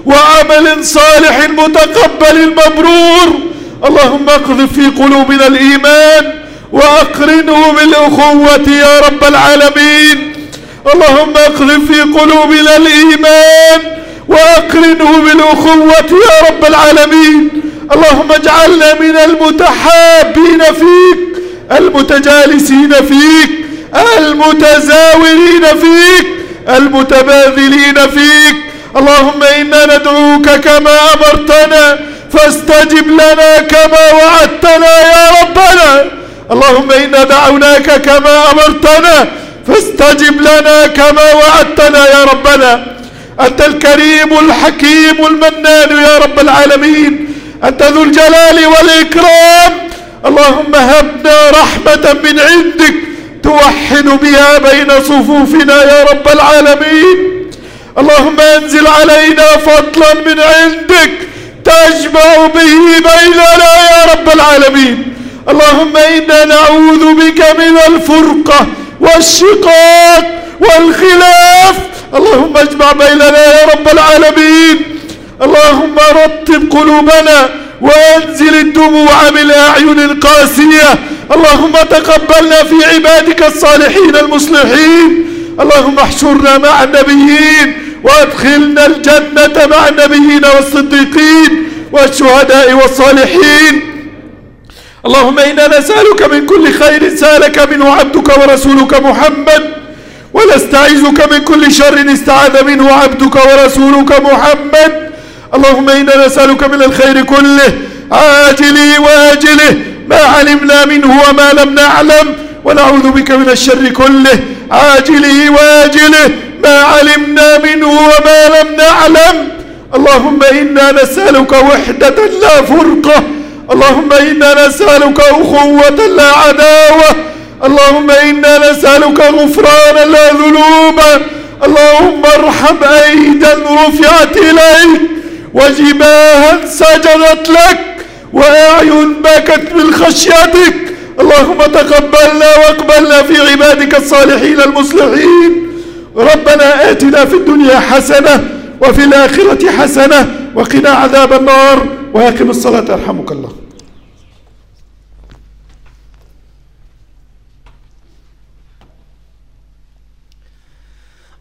وعمل صالح متقبل مبرور. اللهم اقذف في قلوبنا الإيمان وأقرنه بالأخوة يا رب العالمين. اللهم اقذف في قلوبنا الإيمان وأقرنه بالأخوة يا رب العالمين. اللهم اجعلنا من المتحابين فيك. المتجالسين فيك المتزاورين فيك المتباذلين فيك. اللهم إنا ندعوك كما أمرتنا فاستجب لنا كما وعدتنا يا ربنا. اللهم إنا دعوناك كما أمرتنا فاستجب لنا كما وعدتنا يا ربنا. أنت الكريم الحكيم المنان يا رب العالمين. أنت ذو الجلال والإكرام. اللهم هبنا رحمة من عندك توحد بها بين صفوفنا يا رب العالمين. اللهم انزل علينا فضلا من عندك تجمع به بيننا يا رب العالمين. اللهم إنا نعوذ بك من الفرقة والشقاق والخلاف. اللهم اجمع بيننا يا رب العالمين. اللهم رتب قلوبنا وانزل الدموع من الأعين القاسية اللهم تقبلنا في عبادك الصالحين المصلحين. اللهم احشرنا مع النبيين وادخلنا الجنة مع النبيين والصديقين والشهداء والصالحين. اللهم إنا نسألك من كل خير سألك منه عبدك ورسولك محمد. ونستعيذك من كل شر استعاذ منه عبدك ورسولك محمد. اللهم إنا نسألك من الخير كله عاجله وآجله ما علمنا منه وما لم نعلم ونعوذ بك من الشر كله عاجله وآجله ما علمنا منه وما لم نعلم. اللهم إنا نسألك وحدة لا فرقة اللهم إنا نسألك أخوة لا عداوة اللهم إنا نسألك غفرانا لا ذنوبا اللهم ارحم أيدا رفعت إليك وجباها سجدت لك وأعين بكت من خشيتك. اللهم تقبلنا واقبلنا في عبادك الصالحين المصلحين. ربنا آتنا في الدنيا حسنة وفي الآخرة حسنة. وقنا عذاب النار. وأقم الصلاة يرحمك الله.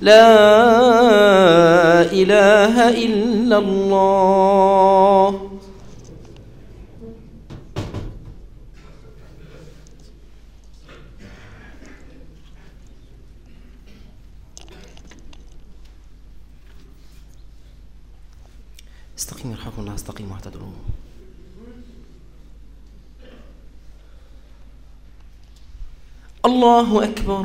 لا إله إلا الله. استقيم يرحمكم الله استقيم واعتدلوا الله أكبر.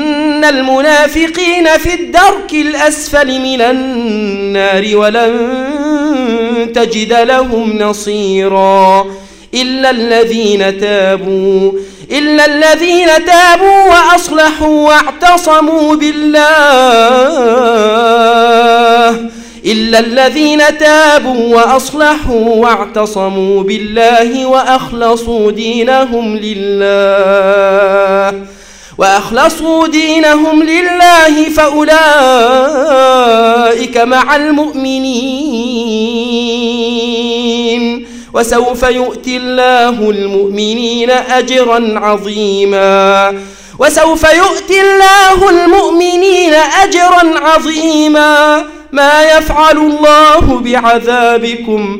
إن المنافقين في الدرك الأسفل من النار ولن تجد لهم نصيرا إلا الذين تابوا إلا الذين تابوا وأصلحوا واعتصموا بالله إلا الذين تابوا وأصلحوا واعتصموا بالله وأخلصوا دينهم لله. وأخلصوا دينهم لله فأولئك مع المؤمنين وسوف يؤتي الله المؤمنين أجرا عظيما وسوف يؤتي الله المؤمنين أجرا عظيما ما يفعل الله بعذابكم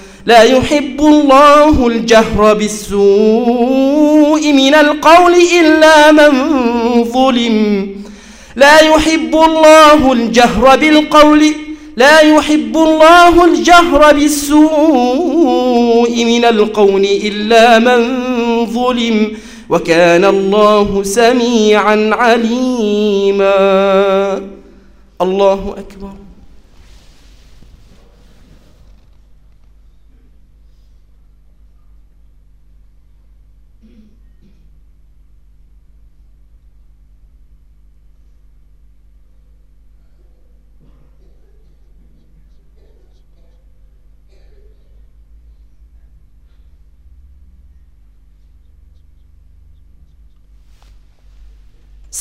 لا يحب الله الجهر بالسوء من القول إلا من ظلم. لا يحب الله الجهر بالقول لا يحب الله الجهر بالسوء من القول إلا من ظلم. وكان الله سميعا عليما. الله أكبر.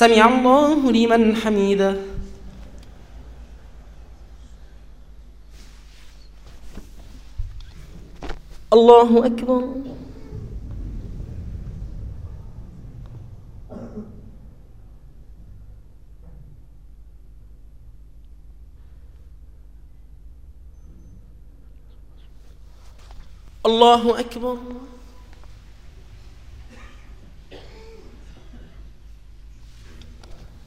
سمع الله لمن حميده. الله أكبر. الله أكبر.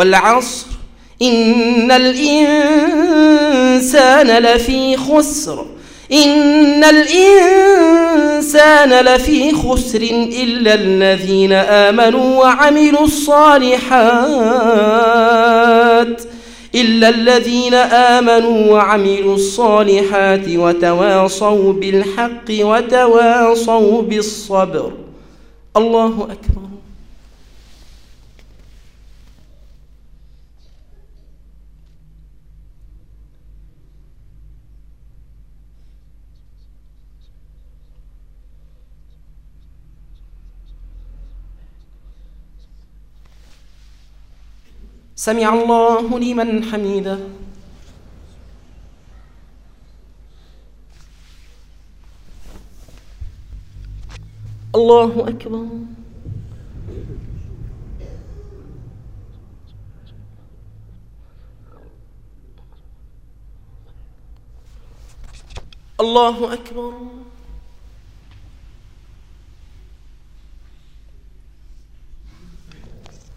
والعصر. إن الإنسان لفي خسر. إن الإنسان لفي خسر إلا الذين آمنوا وعملوا الصالحات. إلا الذين آمنوا وعملوا الصالحات وتواصوا بالحق وتواصوا بالصبر. الله أكبر. سمع الله لمن حميده الله أكبر. الله أكبر.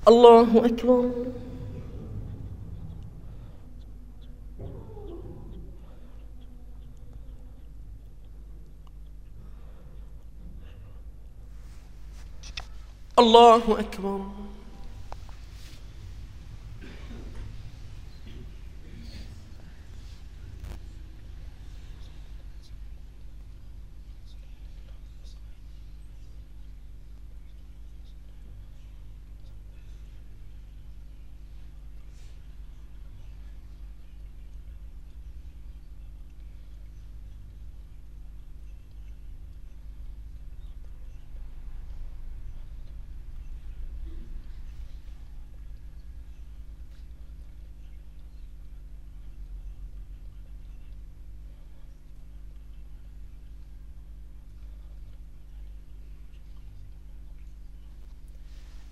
الله أكبر. الله أكبر.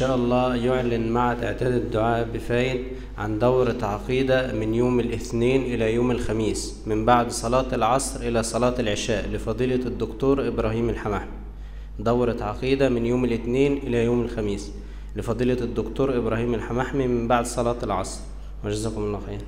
شاء الله يعلن معهد إعداد الدعاء بفايد عن دورة عقيدة من يوم الاثنين إلى يوم الخميس من بعد صلاة العصر إلى صلاة العشاء لفضيلة الدكتور إبراهيم الحماح دورة عقيدة من يوم الاثنين إلى يوم الخميس لفضيلة الدكتور إبراهيم الحمحمي من بعد صلاة العصر. وجزاكم الله خير